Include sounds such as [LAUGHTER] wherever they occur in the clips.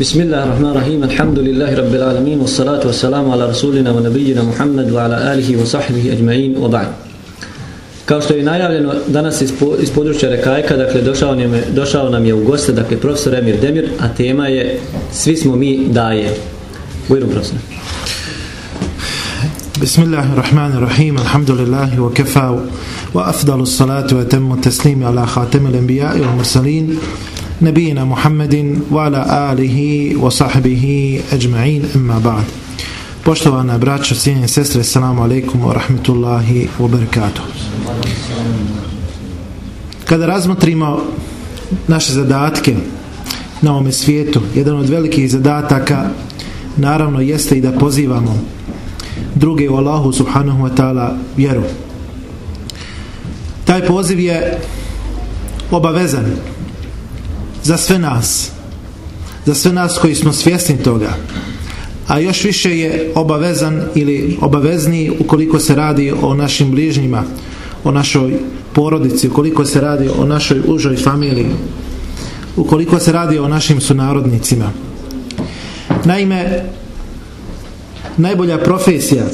بسم الله الرحمن الرحيم الحمد لله رب العالمين والصلاة والسلام على رسولنا ونبينا محمد وعلى آله وصحبه أجمعين وبعد Kao što je najavljeno danas iz, po, iz područja Rekajka, dakle došao nam, je, došao nam je u goste, dakle profesor Emir Demir, a tema je Svi smo mi daje. Bujru profesor. بسم الله الرحمن الرحيم الحمد لله وكفى وأفضل الصلاة وتم التسليم على خاتم الأنبياء والمرسلين نبينا محمد وعلى آله وصحبه أجمعين أما بعد Poštovana braćo, cijenje sestre, assalamu alaikum wa rahmetullahi wa barakatuh. Kada razmotrimo naše zadatke na ovome svijetu, jedan od velikih zadataka naravno jeste i da pozivamo druge u Allahu subhanahu wa ta'ala vjeru. Taj poziv je obavezan za sve nas za sve nas koji smo svjesni toga. A još više je obavezan ili obavezni ukoliko se radi o našim bližnjima o našoj porodici ukoliko se radi o našoj užoj familiji ukoliko se radi o našim sunarodnicima. Naime najbolja profesija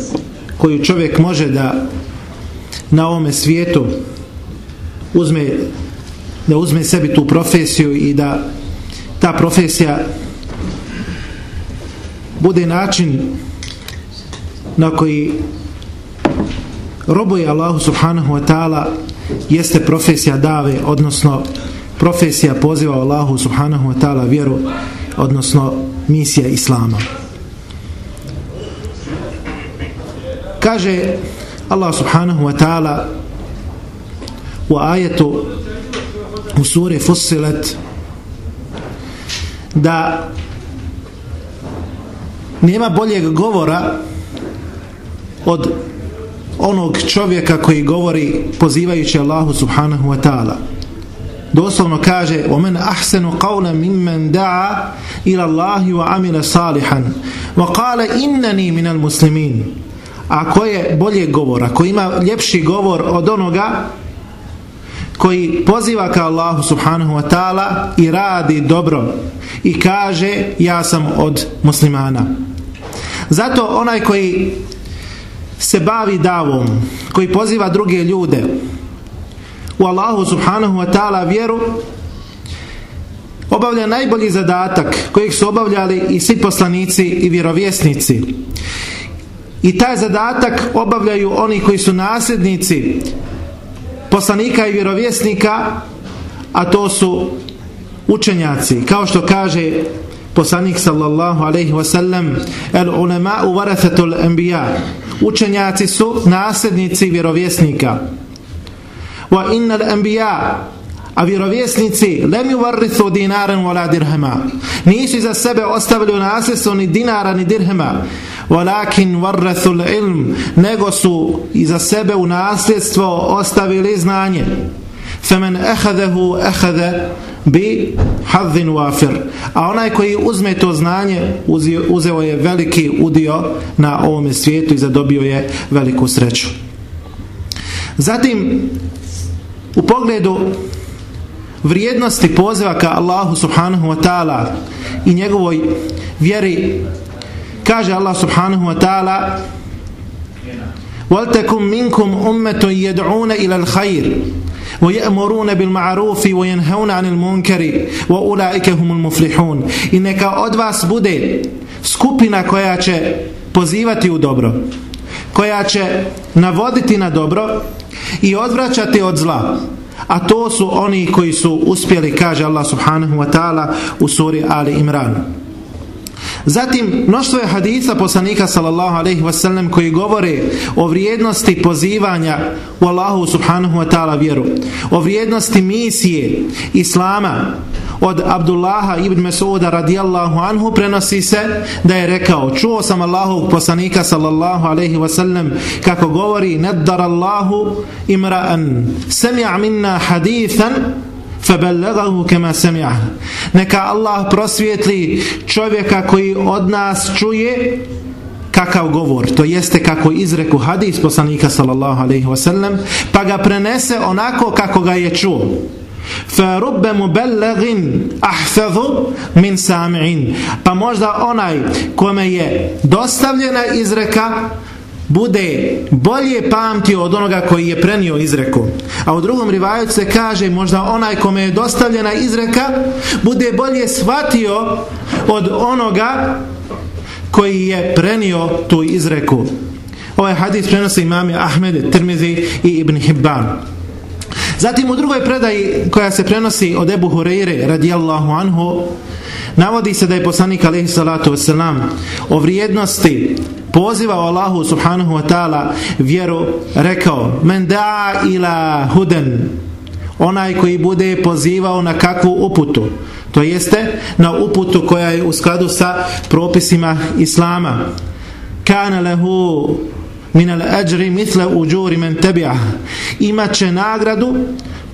koju čovjek može da na ovome svijetu uzme da uzme sebi tu profesiju i da ta profesija bude način na koji robuje Allahu subhanahu wa ta'ala jeste profesija dave odnosno profesija poziva Allahu subhanahu wa ta'ala vjeru odnosno misija Islama. Kaže Allah subhanahu wa ta'ala u ajetu u suri Fussilet da nema boljeg govora od onog čovjeka koji govori pozivajući Allahu subhanahu wa ta'ala doslovno kaže ومن أحسن قولا ممن دعا إلى الله وعمل صالحا وقال إنني من المسلمين ako je bolje govor ako ima ljepši govor od onoga koji poziva ka Allahu subhanahu wa ta'ala i radi dobro i kaže ja sam od muslimana. Zato onaj koji se bavi davom koji poziva druge ljude u Allahu subhanahu wa ta'ala vjeru obavlja najbolji zadatak kojih su obavljali i svi poslanici i vjerovjesnici. I taj zadatak obavljaju oni koji su nasljednici poslanika i vjerovjesnika a to su učenjaci. Kao što kaže poslanik sallallahu alaihi wasallam el ulema u varathatul anbiya. Učenjaci su nasljednici vjerovjesnika. Wa innal anbiya. A vjerovjesnici lem yuvarrithu dinaran wala dirhama. Nisu za sebe ostavili u nasljedstvo ni dinara ni dirhama walakin warrathu ilm nego su iza sebe u nasljedstvo ostavili znanje. Faman akhadahu akhadha bi hadzin wafir. A onaj koji uzme to znanje uzeo je veliki udio na ovom svijetu i zadobio je veliku sreću. Zatim u pogledu vrijednosti poziva ka Allahu subhanahu wa ta'ala i njegovoj vjeri kaže Allah subhanahu wa ta'ala وَلْتَكُمْ مِنْكُمْ أُمَّةٌ يَدْعُونَ إِلَى الْخَيْرِ وَيَأْمُرُونَ بِالْمَعْرُوفِ وَيَنْهَوْنَ عَنِ الْمُنْكَرِ وَأُولَئِكَ هُمُ الْمُفْلِحُونَ I neka od vas bude skupina koja će pozivati u dobro koja će navoditi na dobro i odvraćati od zla a to su oni koji su uspjeli kaže Allah subhanahu wa ta'ala u suri Ali Imran Zatim, mnoštvo je hadisa poslanika sallallahu alaihi wasallam koji govore o vrijednosti pozivanja u Allahu subhanahu wa ta'ala vjeru. O vrijednosti misije Islama od Abdullaha ibn Mesuda radijallahu anhu prenosi se da je rekao čuo sam Allahov poslanika sallallahu alaihi wasallam kako govori naddar Allahu imra'an sami'a minna hadithan فبلغه كما سمعه neka Allah prosvijetli čovjeka koji od nas čuje kakav govor, to jeste kako izreku hadis poslanika sallallahu alaihi wasallam, pa ga prenese onako kako ga je čuo. fa rubbe mubellegin ahfadhu min sami'in pa možda onaj kome je dostavljena izreka bude bolje pamtio od onoga koji je prenio izreku. A u drugom rivajucu se kaže možda onaj kome je dostavljena izreka bude bolje shvatio od onoga koji je prenio tu izreku. Ovaj hadis prenosi imami Ahmed, Tirmizi i Ibn Hibban. Zatim u drugoj predaji koja se prenosi od Ebu Hureyre radijallahu anhu navodi se da je poslanik alaihi salatu wasalam o vrijednosti pozivao Allahu subhanahu wa ta'ala vjeru rekao men da ila huden onaj koji bude pozivao na kakvu uputu to jeste na uputu koja je u skladu sa propisima Islama. Kana lehu min al ajri misle uđuri men tebija imaće nagradu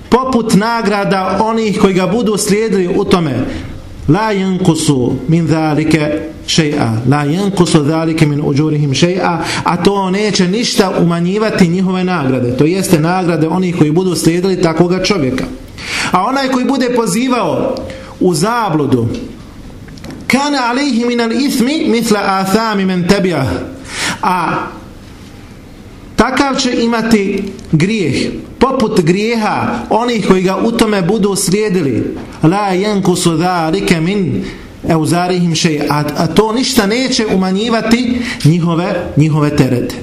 poput nagrada onih koji ga budu slijedili u tome la yanqusu min zalika shay'a la yanqusu zalika min ujurihim shay'a a to neće ništa umanjivati njihove nagrade. To jeste nagrade onih koji budu slijedili takoga čovjeka. A onaj koji bude pozivao u zabludu kana alayhi min al-ithmi mithla athami man tabi'ah a takav će imati grijeh poput grijeha onih koji ga u tome budu slijedili. La yankusu dhalika min euzarihim shay a, a to ništa neće umanjivati njihove njihove terete.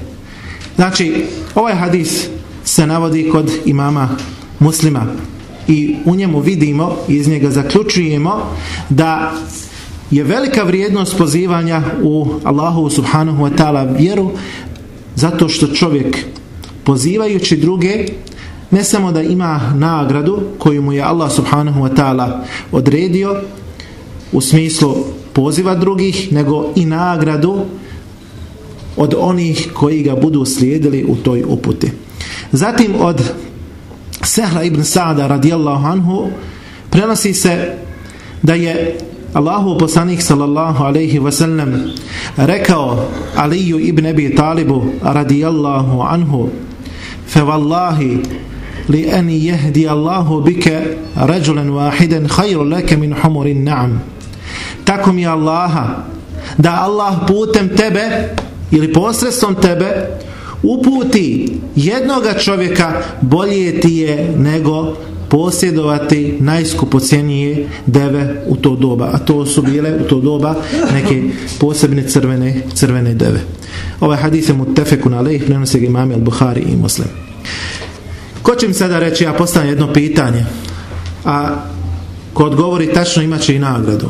Znači ovaj hadis se navodi kod imama muslima i u njemu vidimo iz njega zaključujemo da je velika vrijednost pozivanja u Allahu subhanahu wa ta'ala vjeru zato što čovjek pozivajući druge ne samo da ima nagradu koju mu je Allah subhanahu wa ta'ala odredio u smislu poziva drugih nego i nagradu od onih koji ga budu slijedili u toj uputi. Zatim od Sehla ibn Sa'da radijallahu anhu prenosi se da je Allahu poslanik sallallahu alaihi wasallam rekao Aliju ibn Abi Talibu radijallahu anhu fe wallahi لأن يهدي الله Allahu bika rajulan wahidan khayrun laka min النعم na'am. Tako mi Allaha da Allah putem tebe ili posredstvom tebe uputi jednoga čovjeka bolje ti je nego posjedovati najskupocijenije deve u to doba. A to su bile u to doba neke posebne crvene crvene deve. Ovaj hadis je mutefekun alejh prenosi ga imami al-Buhari i Muslim ko će mi sada reći ja postavljam jedno pitanje a ko odgovori tačno imaće i nagradu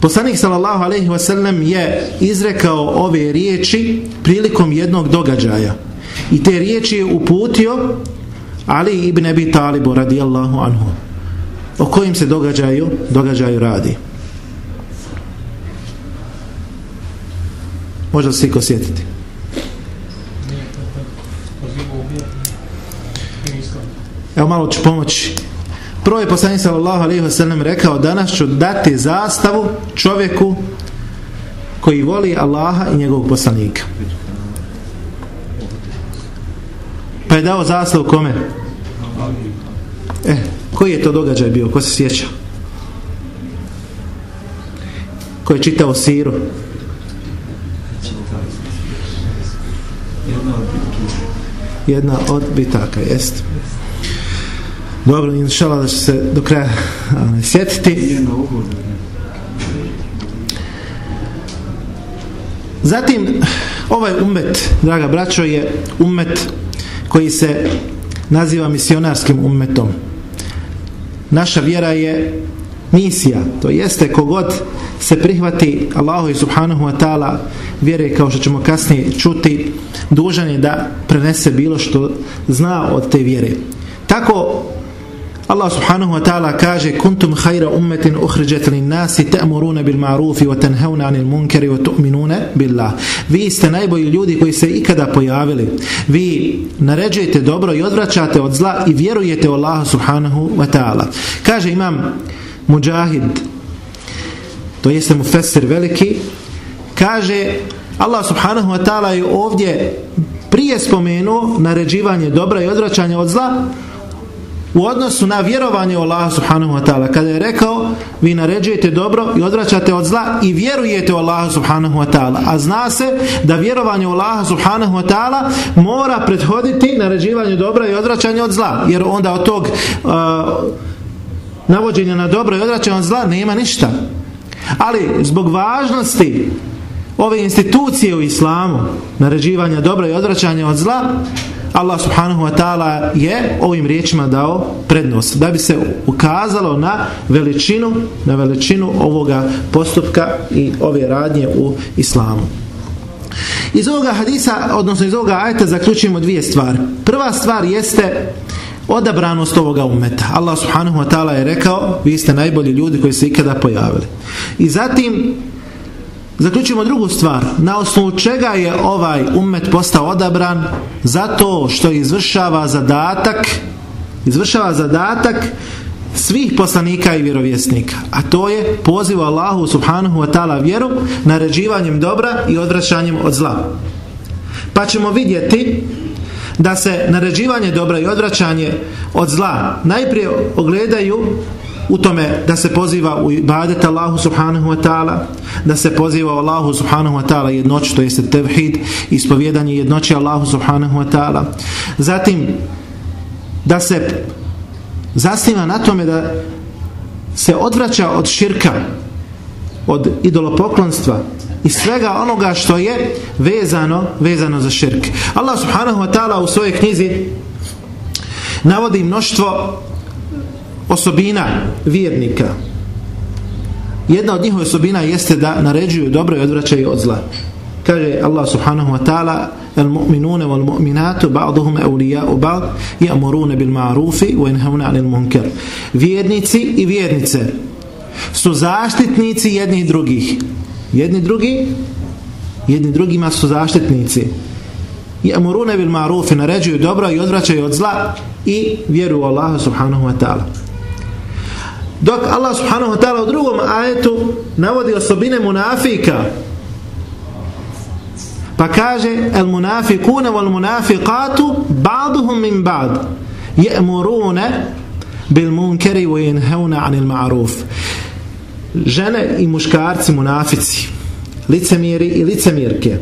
Poslanik sallallahu alejhi ve sellem je izrekao ove riječi prilikom jednog događaja. I te riječi je uputio Ali ibn Abi Talib radijallahu anhu. O kojim se događaju, događaju radi. Možda se iko sjetiti. Evo malo ću pomoći. Prvo je poslanik sallallahu alejhi ve sellem rekao danas ću dati zastavu čovjeku koji voli Allaha i njegovog poslanika. Pa je dao zastavu kome? E, koji je to događaj bio? Ko se sjeća? Ko je čitao siru? Jedna od bitaka, jest. Dobro, inšala da će se do kraja sjetiti. Zatim, ovaj umet, draga braćo, je umet koji se naziva misionarskim ummetom. Naša vjera je misija, to jeste kogod se prihvati Allahu i subhanahu wa ta'ala vjere kao što ćemo kasnije čuti, dužan je da prenese bilo što zna od te vjere. Tako Allah subhanahu wa ta'ala kaže kuntum khayra ummatin ukhrijat lin nasi ta'muruna bil ma'ruf wa tanhauna 'anil munkari wa tu'minuna billah. Vi ste najbolji ljudi koji se ikada pojavili. Vi naređujete dobro i odvraćate od zla i vjerujete u Allaha subhanahu wa ta'ala. Kaže imam mujahid to jeste mu fesir veliki kaže Allah subhanahu wa ta'ala je ovdje prije spomenuo naređivanje dobra i odvraćanje od zla u odnosu na vjerovanje u Allaha subhanahu wa ta'ala kada je rekao vi naređujete dobro i odvraćate od zla i vjerujete u Allaha subhanahu wa ta'ala. A zna se da vjerovanje u Allaha subhanahu wa ta'ala mora prethoditi naređivanju dobra i odvraćanje od zla jer onda od tog uh, navođenja na dobro i odvraćanje od zla nema ništa. Ali zbog važnosti ove institucije u islamu naređivanja dobra i odvraćanja od zla Allah subhanahu wa ta'ala je ovim riječima dao prednost da bi se ukazalo na veličinu na veličinu ovoga postupka i ove radnje u islamu. Iz ovoga hadisa odnosno iz ovoga ajeta zaključujemo dvije stvari. Prva stvar jeste odabranost ovoga umeta. Allah subhanahu wa ta'ala je rekao vi ste najbolji ljudi koji se ikada pojavili. I zatim Zaključimo drugu stvar. Na osnovu čega je ovaj umet postao odabran? Zato što izvršava zadatak izvršava zadatak svih poslanika i vjerovjesnika. A to je poziv Allahu subhanahu wa ta'ala vjeru naređivanjem dobra i odvraćanjem od zla. Pa ćemo vidjeti da se naređivanje dobra i odvraćanje od zla najprije ogledaju u tome da se poziva u ibadet Allahu subhanahu wa ta'ala da se poziva u Allahu subhanahu wa ta'ala jednoć to jeste tevhid ispovjedanje jednoći Allahu subhanahu wa ta'ala. Zatim da se zasniva na tome da se odvraća od širka od idolopoklonstva i svega onoga što je vezano vezano za širk. Allah subhanahu wa ta'ala u svojoj knjizi navodi mnoštvo osobina vjernika jedna od njihove osobina jeste da naređuju dobro i odvraćaju od zla kaže Allah subhanahu wa ta'ala المؤمنون والمؤمنات بعضهم أولياء بعض يأمرون بالمعروف وينهون عن المنكر vjernici i vjernice su zaštitnici jednih drugih jedni drugi jedni drugima su zaštitnici يأمرون بالمعروف naređuju dobro i odvraćaju od zla i vjeruju u Allaha subhanahu wa ta'ala Dok Allah subhanahu wa ta'ala u drugom ajetu navodi osobine munafika. Pa kaže el munafikuna wal munafiqatu ba'duhum min ba'd. Je'murune bil munkeri wa yanhauna anil ma'ruf. Žene i muškarci munafici licemiri i licemirke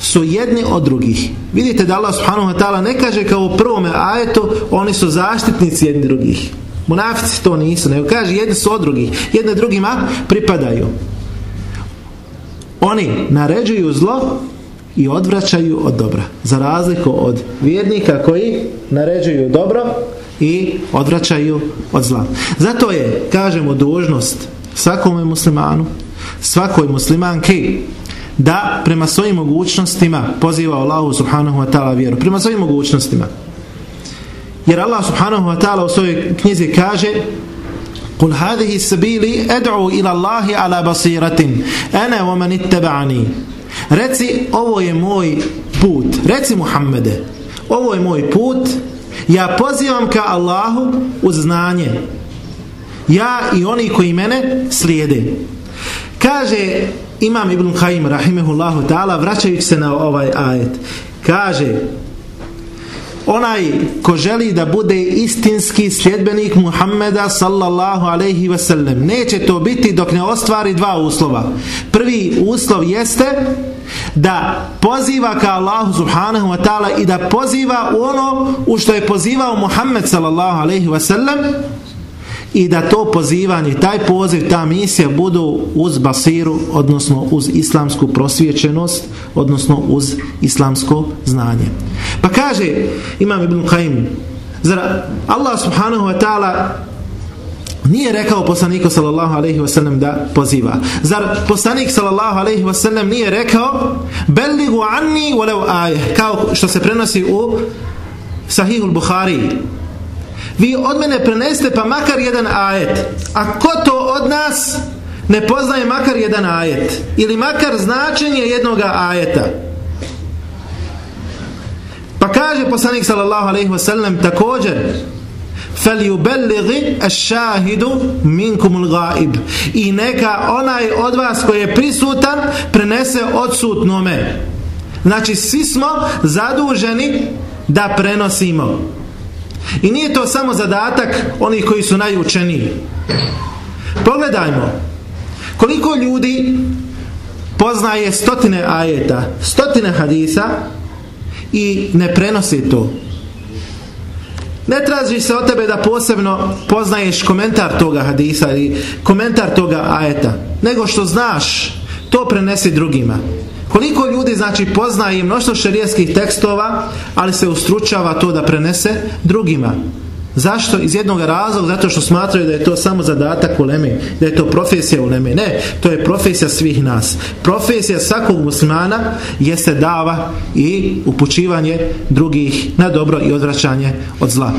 su jedni od drugih. Vidite da Allah subhanahu wa ta'ala ne kaže kao u prvome ajetu oni su zaštitnici jedni drugih. Munafici to nisu, nego kaže jedni su od drugih, jedne drugima pripadaju. Oni naređuju zlo i odvraćaju od dobra. Za razliku od vjernika koji naređuju dobro i odvraćaju od zla. Zato je, kažemo, dužnost svakome muslimanu, svakoj muslimanki da prema svojim mogućnostima poziva Allahu subhanahu wa ta'ala vjeru. Prema svojim mogućnostima. Jer Allah subhanahu wa ta'ala u svojoj knjizi kaže قل هذه السبيل ادعو الى الله على بصيره انا ومن اتبعني reci ovo je moj put reci Muhammede ovo je moj put ja pozivam ka Allahu uz znanje ja i oni koji mene slijede kaže imam Ibn Khaim rahimehullahu ta'ala vraćajući se na ovaj ajet kaže onaj ko želi da bude istinski sljedbenik Muhammeda sallallahu alaihi ve sellem neće to biti dok ne ostvari dva uslova. Prvi uslov jeste da poziva ka Allahu subhanahu wa ta'ala i da poziva u ono u što je pozivao Muhammed sallallahu alaihi ve sellem i da to pozivanje, taj poziv, ta misija budu uz basiru, odnosno uz islamsku prosvjećenost, odnosno uz islamsko znanje. Pa kaže Imam Ibn Qaim, zar Allah subhanahu wa ta'ala nije rekao poslaniku sallallahu alaihi wa sallam da poziva. Zar poslanik sallallahu alaihi wa sallam nije rekao belligu anni walau aje, kao što se prenosi u sahihul Bukhari vi od mene preneste pa makar jedan ajet a ko to od nas ne poznaje makar jedan ajet ili makar značenje jednog ajeta pa kaže poslanik sallallahu alaihi wasallam također فَلْيُبَلِّغِ الشَّاهِدُ مِنْكُمُ الْغَائِبِ i neka onaj od vas koji je prisutan prenese odsutnome znači svi smo zaduženi da prenosimo I nije to samo zadatak onih koji su najučeniji. Pogledajmo, koliko ljudi poznaje stotine ajeta, stotine hadisa i ne prenosi to. Ne traži se od tebe da posebno poznaješ komentar toga hadisa ili komentar toga ajeta, nego što znaš, to prenesi drugima. Koliko ljudi znači poznaje mnoštvo šerijskih tekstova, ali se ustručava to da prenese drugima. Zašto? Iz jednog razloga, zato što smatraju da je to samo zadatak u Leme, da je to profesija u Leme. Ne, to je profesija svih nas. Profesija svakog muslimana jeste dava i upućivanje drugih na dobro i odvraćanje od zla.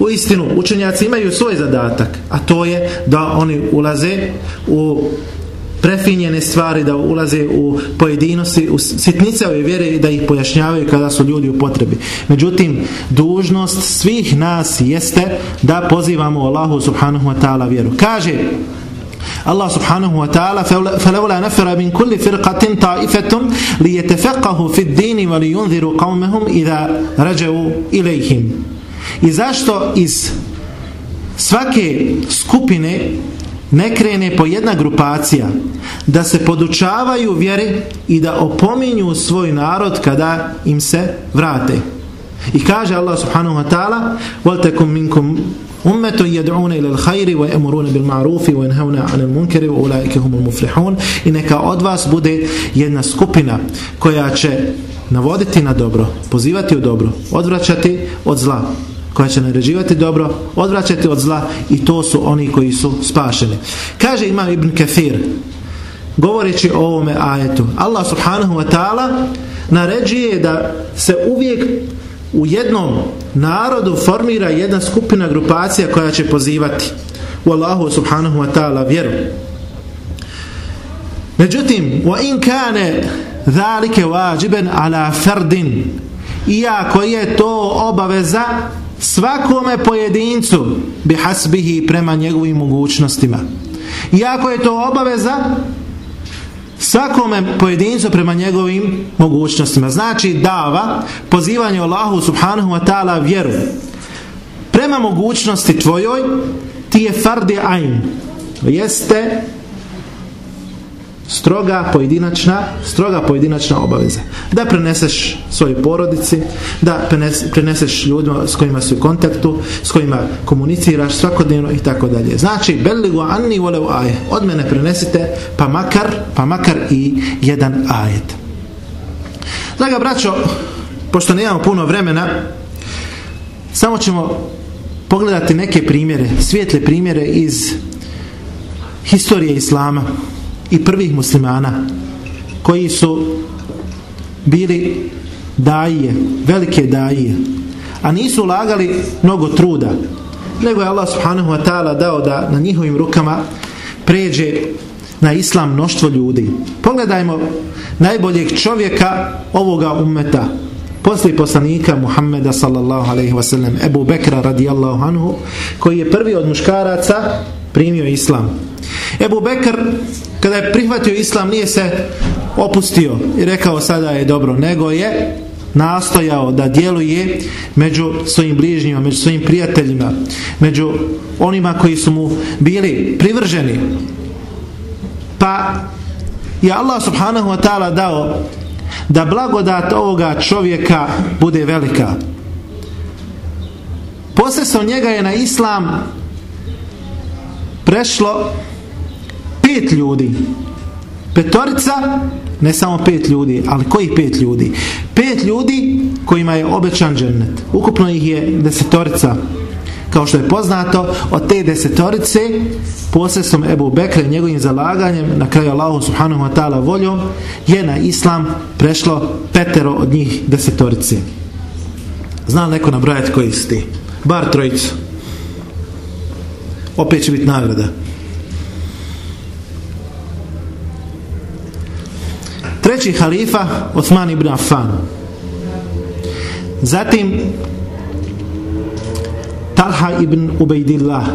U istinu, učenjaci imaju svoj zadatak, a to je da oni ulaze u prefinjene stvari da ulaze u pojedinosti u sitnice ove vjere i da ih pojašnjavaju kada su ljudi u potrebi međutim dužnost svih nas jeste da pozivamo Allahu subhanahu wa ta'ala vjeru kaže Allah subhanahu wa ta'ala فلولا نفر من كل فرقة طائفة ليتفقهوا في الدين ولينذروا قومهم إذا رجعوا إليهم i zašto iz svake skupine ne krene po jedna grupacija da se podučavaju vjeri i da opominju svoj narod kada im se vrate. I kaže Allah subhanahu wa ta'ala وَلْتَكُمْ مِنْكُمْ أُمَّةٌ يَدْعُونَ إِلَى الْخَيْرِ وَيَأْمُرُونَ بِالْمَعْرُوفِ وَيَنْهَوْنَ عَنِ الْمُنْكَرِ وَأُولَٰئِكَ هُمُ الْمُفْلِحُونَ I neka od vas bude jedna skupina koja će navoditi na dobro, pozivati u dobro, odvraćati od zla koja će naređivati dobro, odvraćati od zla i to su oni koji su spašeni. Kaže Imam Ibn Kathir, govoreći o ovome ajetu, Allah subhanahu wa ta'ala naređuje da se uvijek u jednom narodu formira jedna skupina grupacija koja će pozivati u Allahu subhanahu wa ta'ala vjeru. Međutim, wa in kane zalike wajiban ala fardin iako je to obaveza svakome pojedincu bi hasbihi prema njegovim mogućnostima. Iako je to obaveza svakome pojedincu prema njegovim mogućnostima. Znači dava pozivanje Allahu subhanahu wa ta'ala vjeru. Prema mogućnosti tvojoj ti je fardi ajn. Jeste stroga pojedinačna stroga pojedinačna obaveza. Da preneseš svojoj porodici da preneseš ljudima s kojima si u kontaktu s kojima komuniciraš svakodnevno i tako dalje. Znači belligu anni volev aje. Od mene prenesite pa makar pa makar i jedan ajet. Draga braćo pošto nemamo puno vremena samo ćemo pogledati neke primjere svijetle primjere iz historije Islama i prvih muslimana koji su bili daje, velike daje a nisu ulagali mnogo truda nego je Allah subhanahu wa ta'ala dao da na njihovim rukama pređe na islam mnoštvo ljudi. Pogledajmo najboljeg čovjeka ovoga ummeta poslije poslanika Muhammeda sallallahu alaihi wa sallam Ebu Bekra radijallahu anhu koji je prvi od muškaraca primio islam. Ebu Bekr kada je prihvatio islam nije se opustio i rekao sada je dobro nego je nastojao da djeluje među svojim bližnjima među svojim prijateljima među onima koji su mu bili privrženi. Pa je Allah subhanahu wa ta'ala dao da blagodat ovoga čovjeka bude velika. Posredstvom njega je na islam prešlo pet ljudi. Petorica ne samo pet ljudi ali koji pet ljudi? Pet ljudi kojima je obećan džennet. Ukupno ih je desetorica. Kao što je poznato od te desetorice posredstvom Ebu i njegovim zalaganjem na kraju Allahu subhanahu wa ta'ala voljom je na islam prešlo petero od njih desetorice. Zna li neko nabrajati koji su ti? Bar trojicu. Opet će biti nagrada treći halifa Osman ibn Affan zatim Talha ibn Ubejdillah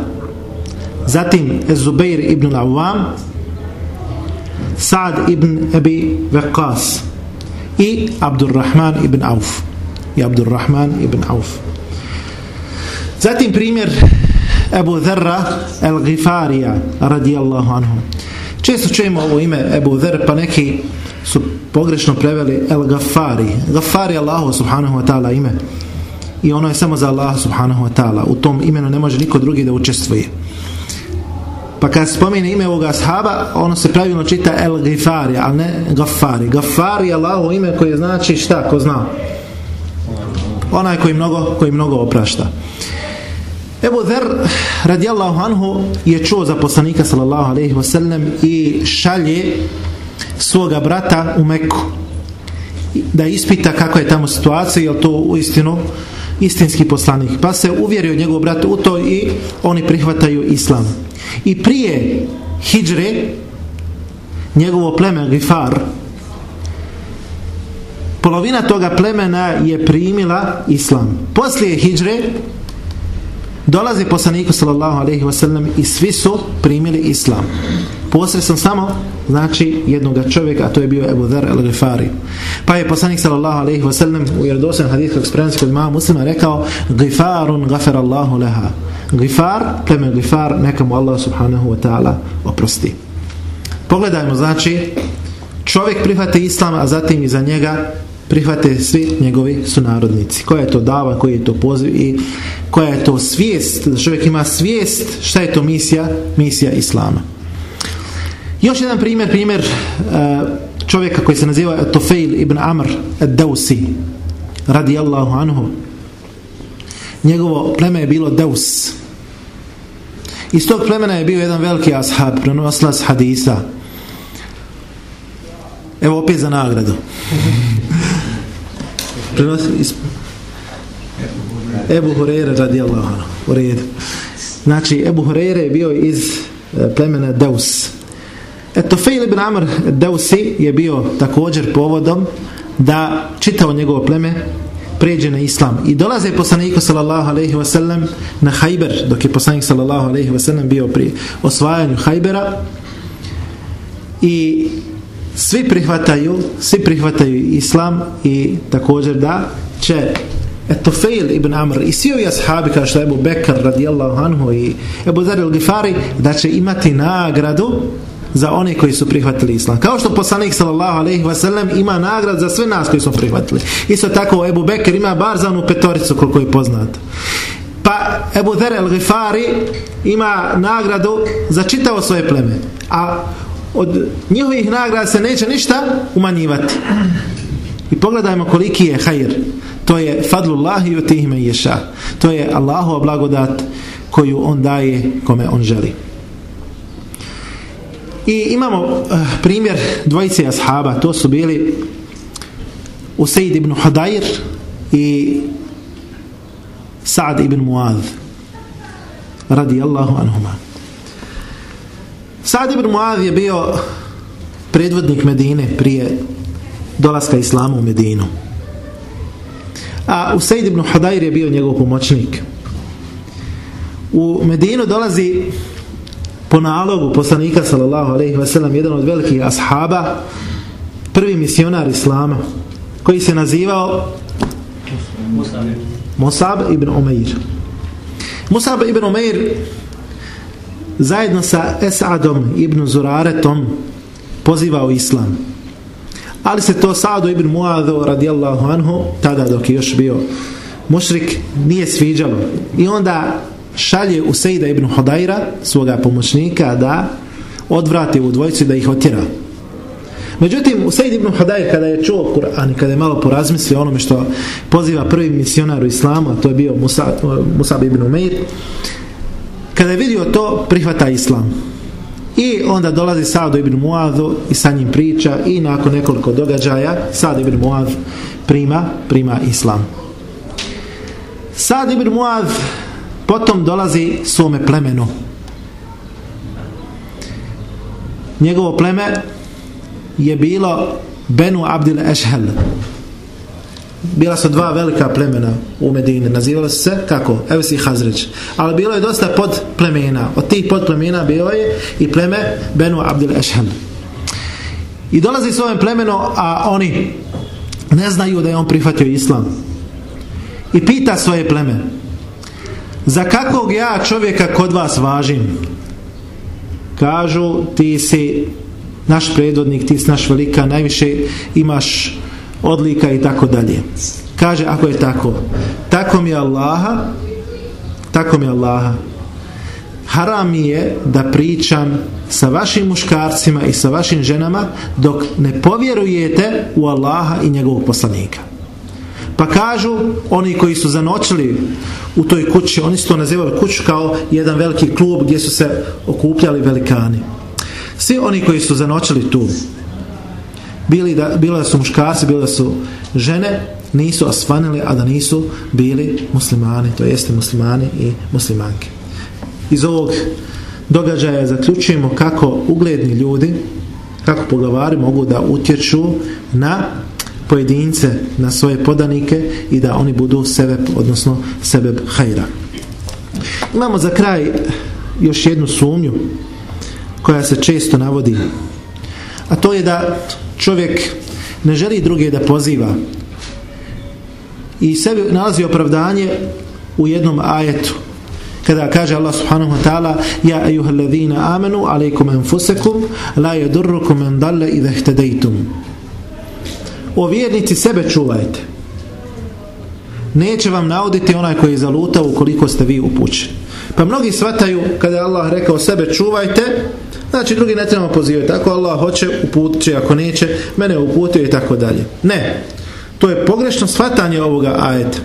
zatim Zubair ibn Awam Sa'd ibn Abi Waqas i Abdurrahman ibn Auf i Abdurrahman ibn Auf Zatim primjer Ebu Dherra El Gifarija radijallahu anhu. Često čujemo ovo ime Ebu Dher pa neki su pogrešno preveli El Gafari. Gafari Allahu subhanahu wa ta'ala ime. I ono je samo za Allah subhanahu wa ta'ala. U tom imenu ne može niko drugi da učestvuje. Pa kad spomene ime ovoga ashaba, ono se pravilno čita El Gifari, a ne Gafari. Gafari je Allaho ime koje znači šta, ko zna? Onaj koji mnogo, koji mnogo oprašta. Ebu Dher radijallahu anhu je čuo za poslanika sallallahu alaihi wasallam i šalje svoga brata u Meku da ispita kako je tamo situacija, je to u istinu istinski poslanik. Pa se uvjerio njegov brat u to i oni prihvataju islam. I prije hijđre njegovo pleme Gifar polovina toga plemena je primila islam. Poslije hijđre dolazi poslaniku sallallahu alaihi wasallam i svi su primili islam. Posredstvom samo znači jednog čovjeka a to je bio Ebu Dhar al-Ghifari. Pa je poslanik sallallahu alaihi wasallam u jerodosan hadith kog spremnosti kod mama muslima rekao Ghifarun ghafara Allahu leha. Gifar, pleme Gifar, neka mu Allah subhanahu wa ta'ala oprosti. Pogledajmo znači čovjek prihvate islam a zatim iza njega prihvate svi njegovi sunarodnici. Koja je to dava, koji je to poziv i koja je to svijest, da čovjek ima svijest šta je to misija, misija Islama. Još jedan primjer, primjer e, čovjeka koji se naziva Tofeil ibn Amr ad-Dawsi radijallahu anhu. Njegovo pleme je bilo Daus. Iz tog plemena je bio jedan veliki ashab, prenoslas hadisa. Evo opet za nagradu prenosi iz Ebu Hureyre radijallahu anhu u redu. Znači Ebu Hureyre je bio iz e, plemena Deus eto Fejl ibn Amr Deusi je bio također povodom da čitao njegovo pleme pređe na islam. I dolaze poslaniku sallallahu alejhi ve sellem na Hajber dok je poslanik sallallahu alejhi ve sellem bio pri osvajanju Hajbera. I svi prihvataju svi prihvataju islam i također da će Eto Fejl ibn Amr i svi ovi ashabi kao što je Ebu Bekar radijallahu anhu i Ebu Zar al-Gifari da će imati nagradu za one koji su prihvatili islam. Kao što poslanik sallallahu alejhi ve sellem ima nagrad za sve nas koji su prihvatili. Isto tako Ebu Bekr ima bar za onu petoricu koliko je poznato. Pa Ebu Zer el-Gifari ima nagradu za čitavo svoje pleme. A od njihovih nagrada se neće ništa umanjivati. I pogledajmo koliki je hajr. To je fadlullahi u tihme ješa. To je Allahova blagodat koju on daje kome on želi. I imamo uh, primjer dvojice ashaba. To su bili Usaid ibn Hudajr i Sa'd ibn Muaz radijallahu anhumah. Sad ibn Muav je bio predvodnik Medine prije dolaska Islama u Medinu. A Usaid ibn Hudajr je bio njegov pomoćnik. U Medinu dolazi po nalogu poslanika sallallahu alejhi ve sellem jedan od velikih ashaba, prvi misionar islama koji se nazivao Musab ibn Umeir. Musab ibn Umeir zajedno sa Esadom ibn Zuraretom pozivao islam. Ali se to Sa'du ibn Mu'adhu radijallahu anhu, tada dok je još bio mušrik, nije sviđalo. I onda šalje u Sejda ibn Hodajra, svoga pomoćnika, da odvrati u dvojicu da ih otjera. Međutim, Usaid ibn Hodajr kada je čuo Kur'an i kada je malo porazmislio onome što poziva prvi misionar u islamu, a to je bio Musa, Musab ibn Umeir, kada je vidio to prihvata islam. I onda dolazi Sa'd ibn Muadu i sa njim priča i nakon nekoliko događaja Sa'd ibn Muad prima prima islam. Sa'd ibn Muad potom dolazi svome plemenu. Njegovo pleme je bilo Benu Abdil Ešhel bila su dva velika plemena u Medini, nazivalo su se kako? Evo si Hazreć. Ali bilo je dosta pod plemena. Od tih pod plemena bilo je i pleme Benu Abdul Ešhan. I dolazi s ovim plemeno, a oni ne znaju da je on prihvatio islam. I pita svoje pleme. za kakvog ja čovjeka kod vas važim kažu ti si naš predvodnik ti si naš velika najviše imaš odlika i tako dalje. Kaže ako je tako tako mi je Allaha tako mi je Allaha. Haram mi je da pričam sa vašim muškarcima i sa vašim ženama dok ne povjerujete u Allaha i njegovog poslanika. Pa kažu oni koji su zanočili u toj kući oni su to nazivali kuću kao jedan veliki klub gdje su se okupljali velikani. Svi oni koji su zanočili tu bili da, bila da su muškarci bile da su žene nisu osvanili a da nisu bili muslimani to jeste muslimani i muslimanke iz ovog događaja zaključujemo kako ugledni ljudi kako poglavari mogu da utječu na pojedince na svoje podanike i da oni budu sebe, odnosno sebe hajra. Imamo za kraj još jednu sumnju koja se često navodi a to je da čovjek ne želi druge da poziva i sebi nalazi opravdanje u jednom ajetu kada kaže Allah subhanahu wa ta'ala ja ejuha alladhina amanu alaikum anfusakum la yadurrukum man dalla idha htedejtum o vjernici sebe čuvajte. Neće vam nauditi onaj koji je zalutao ukoliko ste vi upućeni. Pa mnogi svataju kada je Allah rekao sebe čuvajte znači drugi ne trebamo pozivati. Ako Allah hoće uputit ako neće mene uputio i tako dalje. Ne. To je pogrešno shvatanje ovoga ajeta.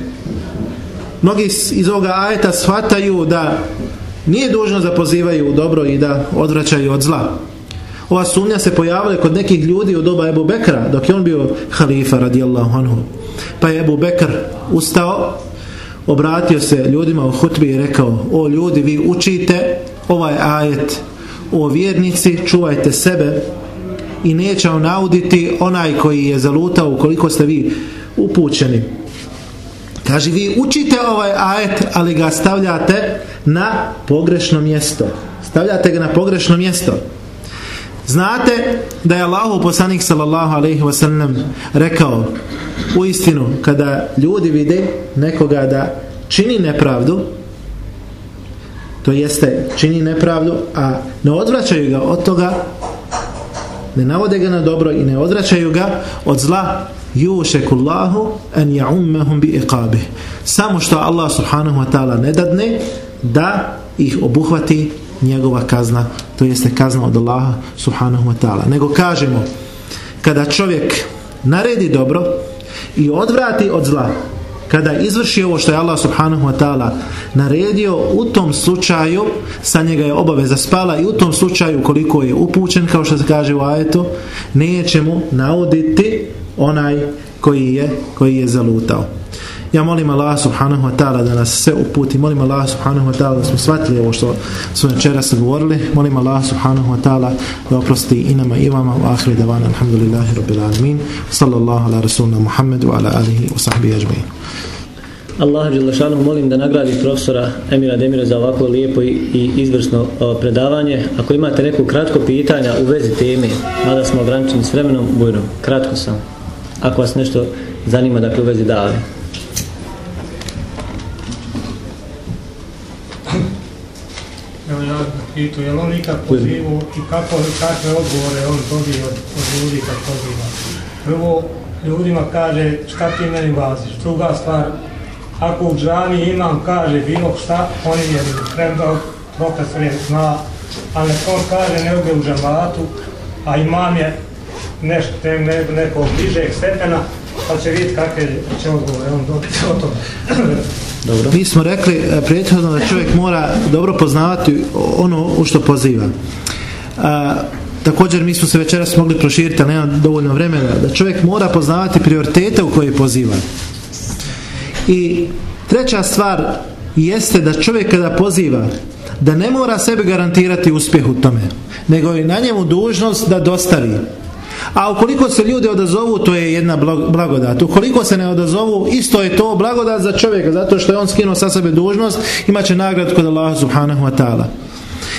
Mnogi iz ovoga ajeta shvataju da nije dužno da pozivaju u dobro i da odvraćaju od zla. Ova sumnja se pojavila kod nekih ljudi u doba Ebu Bekra dok je on bio halifa radijallahu anhu. Pa je Ebu Bekr ustao obratio se ljudima u hutbi i rekao o ljudi vi učite ovaj ajet o vjernici čuvajte sebe i neće on nauditi onaj koji je zalutao ukoliko ste vi upućeni. Kaže vi učite ovaj ajet ali ga stavljate na pogrešno mjesto. Stavljate ga na pogrešno mjesto. Znate da je Allahu poslanik sallallahu alejhi ve sellem rekao u istinu kada ljudi vide nekoga da čini nepravdu to jeste čini nepravdu a ne odvraćaju ga od toga ne navode ga na dobro i ne odvraćaju ga od zla yushekullahu an ya'ummahum bi iqabih samo što Allah subhanahu wa ta'ala ne dadne da ih obuhvati njegova kazna, to jeste kazna od Allaha subhanahu wa ta'ala. Nego kažemo, kada čovjek naredi dobro i odvrati od zla, kada izvrši ovo što je Allah subhanahu wa ta'ala naredio, u tom slučaju sa njega je obaveza spala i u tom slučaju koliko je upućen, kao što se kaže u ajetu, neće mu nauditi onaj koji je, koji je zalutao. Ja molim Allah subhanahu wa ta'ala da nas sve uputi. Molim Allah subhanahu wa ta'ala da smo shvatili ovo što su večera se govorili. Molim Allah subhanahu wa ta'ala da oprosti i nama i vama u ahri davana. Alhamdulillahi rabbil alamin. Sallallahu ala rasulna Muhammedu wa ala alihi wa sahbihi ajma'in. Allah Đelešanu molim da nagradi profesora Emira Demira za ovako lijepo i izvrsno predavanje. Ako imate neko kratko pitanja u vezi teme, mada smo ograničeni s vremenom, bujno, kratko sam. Ako vas nešto zanima, dakle u vezi dali. Evo ja pitu, je li on ikad pozivu i kako, kakve odgovore on dobije od, od ljudi kad poziva? Prvo, ljudima kaže šta ti meni baziš. Druga stvar, ako u džami imam, kaže bilo šta, on je premda profesor je zna, ali on kaže ne uge u džamatu, a imam je nešto, ne, neko bližeg stepena, pa će vidjeti kakve će odgovore on dobiti o tome. [CLEARS THROAT] Dobro. Mi smo rekli e, prethodno da čovjek mora dobro poznavati ono u što poziva. A, također mi smo se večeras mogli proširiti, ali nema dovoljno vremena, da čovjek mora poznavati prioritete u koje poziva. I treća stvar jeste da čovjek kada poziva, da ne mora sebe garantirati uspjeh u tome, nego je na njemu dužnost da dostavi. A ukoliko se ljudi odazovu, to je jedna blagodat. Ukoliko se ne odazovu, isto je to blagodat za čovjeka, zato što je on skinuo sa sebe dužnost, imaće nagrad kod Allaha subhanahu wa ta'ala.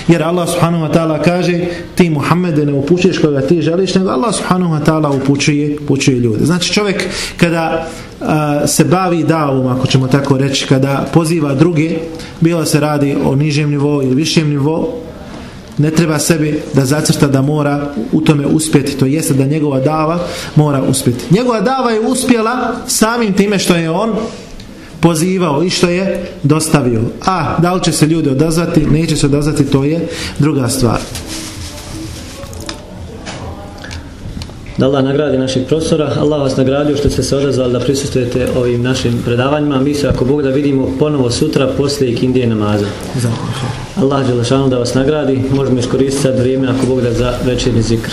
Jer Allah subhanahu wa ta'ala kaže ti Muhammede ne upućuješ koga ti želiš, nego Allah subhanahu wa ta'ala upućuje, upućuje ljude. Znači čovjek kada a, se bavi davom, ako ćemo tako reći, kada poziva druge, bilo se radi o nižem nivou ili višem nivou, ne treba sebi da zacrta da mora u tome uspjeti, to jeste da njegova dava mora uspjeti. Njegova dava je uspjela samim time što je on pozivao i što je dostavio. A da li će se ljudi odazvati, neće se odazvati, to je druga stvar. Da Allah nagradi naših profesora, Allah vas nagradio što ste se odazvali da prisustujete ovim našim predavanjima. Mi se ako Bog da vidimo ponovo sutra poslije ikindije namaza. Zahvala. Allah Đelešanu da vas nagradi, možemo iskoristiti sad vrijeme ako Bog da za večerni zikr.